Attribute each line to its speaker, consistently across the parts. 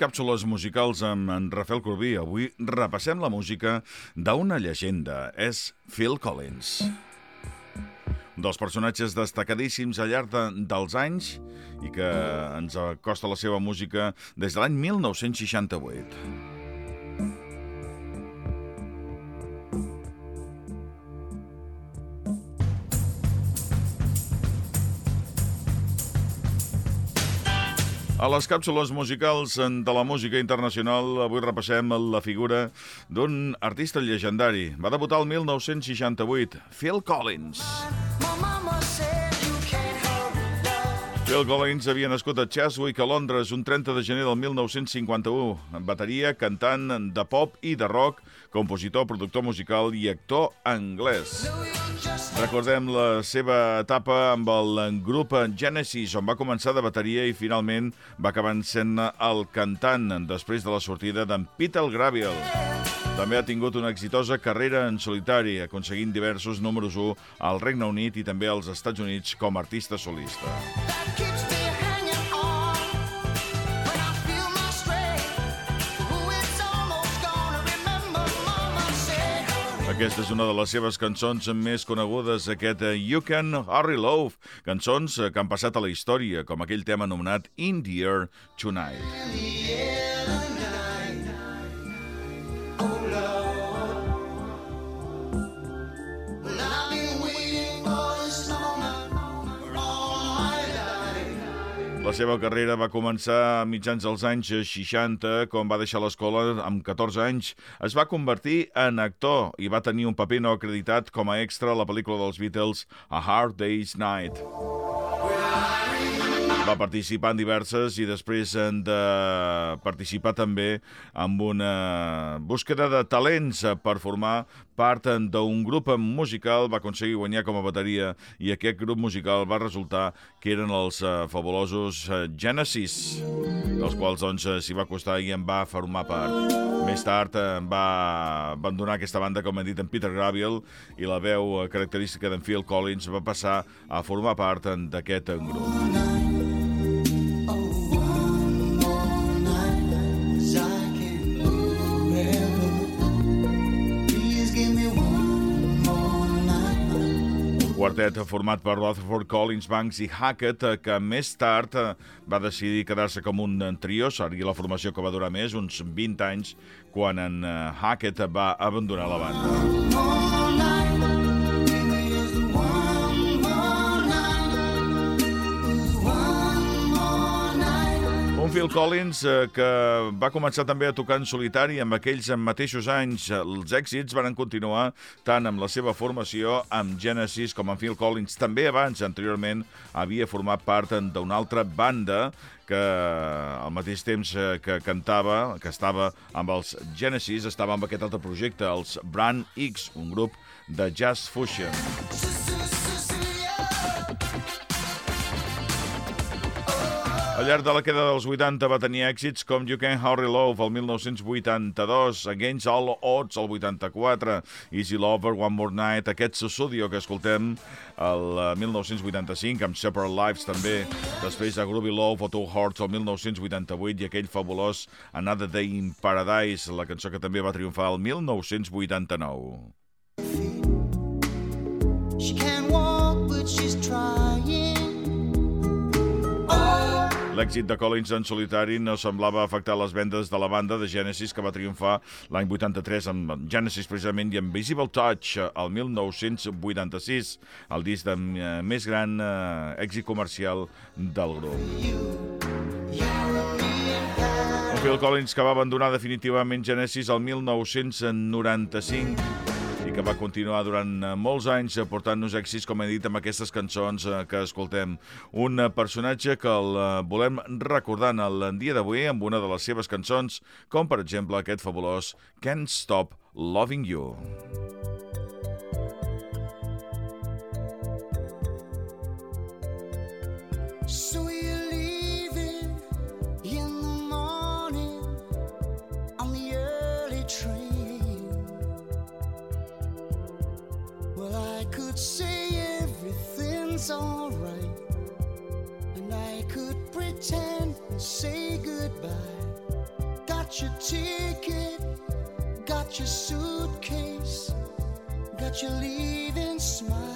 Speaker 1: Càpsules musicals amb en Rafael Corbí. Avui repassem la música d'una llegenda. És Phil Collins. Dels personatges destacadíssims al llarg de, dels anys i que ens acosta la seva música des de l'any 1968. A les càpsules musicals de la música internacional avui repassem la figura d'un artista llegendari. Va debutar el 1968, Phil Collins. Phil Collins havia nascut a Cheswick, a Londres, un 30 de gener del 1951. Bateria, cantant de pop i de rock, compositor, productor musical i actor anglès. Recordem la seva etapa amb el grup Genesis, on va començar de bateria i finalment va acabar sent el cantant després de la sortida d'en Peter Graviel. També ha tingut una exitosa carrera en solitari, aconseguint diversos números 1 al Regne Unit i també als Estats Units com a artista solista. Aquesta és una de les seves cançons més conegudes, aquest eh, You Can Hurry Love, cançons eh, que han passat a la història, com aquell tema anomenat In the Air Tonight. In the air La seva carrera va començar a mitjans dels anys 60, quan va deixar l'escola amb 14 anys. Es va convertir en actor i va tenir un paper no acreditat com a extra a la pel·lícula dels Beatles A Hard Day's Night. Va participar en diverses i després de participar també en una búsqueda de talents per formar part d'un grup musical, va aconseguir guanyar com a bateria i aquest grup musical va resultar que eren els uh, fabulosos uh, Genesis, dels quals doncs s'hi va costar i en va formar part. Més tard uh, va abandonar aquesta banda, com hem dit, en Peter Gabriel i la veu característica d'en Phil Collins va passar a formar part d'aquest grup. Quartet format per Rutherford, Collins, Banks i Hackett, eh, que més tard eh, va decidir quedar-se com un trio, seria la formació que va durar més, uns 20 anys, quan en eh, Hackett va abandonar la banda. Phil Collins, eh, que va començar també a tocar en solitari amb aquells mateixos anys. Els èxits van continuar tant amb la seva formació amb Genesis com amb Phil Collins. També abans, anteriorment, havia format part d'una altra banda que al mateix temps eh, que cantava, que estava amb els Genesis, estava amb aquest altre projecte, els Brand X, un grup de jazz fusion. Al llarg de la queda dels 80 va tenir èxits com You Can Hurry Love el 1982, Against All Odds el 84, Easy Lover, One More Night, aquest Susudio que escoltem el 1985 eh, amb Separate Lives també, després de Groovy Love o Two Hearts el 1988 i aquell fabulós Another Day in Paradise, la cançó que també va triomfar el 1989. She can't walk L'èxit de Collins en solitari no semblava afectar les vendes de la banda de Genesis que va triomfar l'any 83 amb Genesis precisament i amb Visible Touch el 1986, el disc de eh, més gran eh, èxit comercial del grup. Phil Collins que va abandonar definitivament Genesis el 1995 que va continuar durant eh, molts anys portant-nos èxits, com he dit, amb aquestes cançons eh, que escoltem. Un eh, personatge que el volem recordar en el dia d'avui amb una de les seves cançons, com per exemple aquest fabulós Can't Stop Loving You. Could say everything's alright, and I could pretend and say goodbye.
Speaker 2: Got your ticket, got your suitcase, got your leaving smile.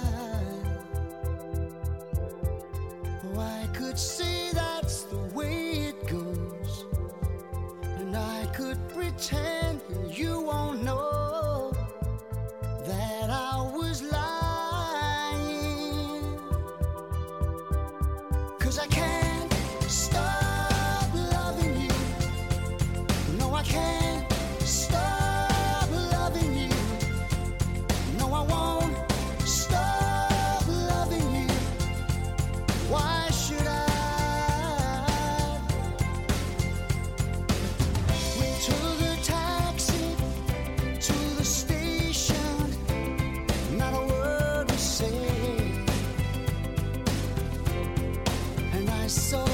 Speaker 2: Saw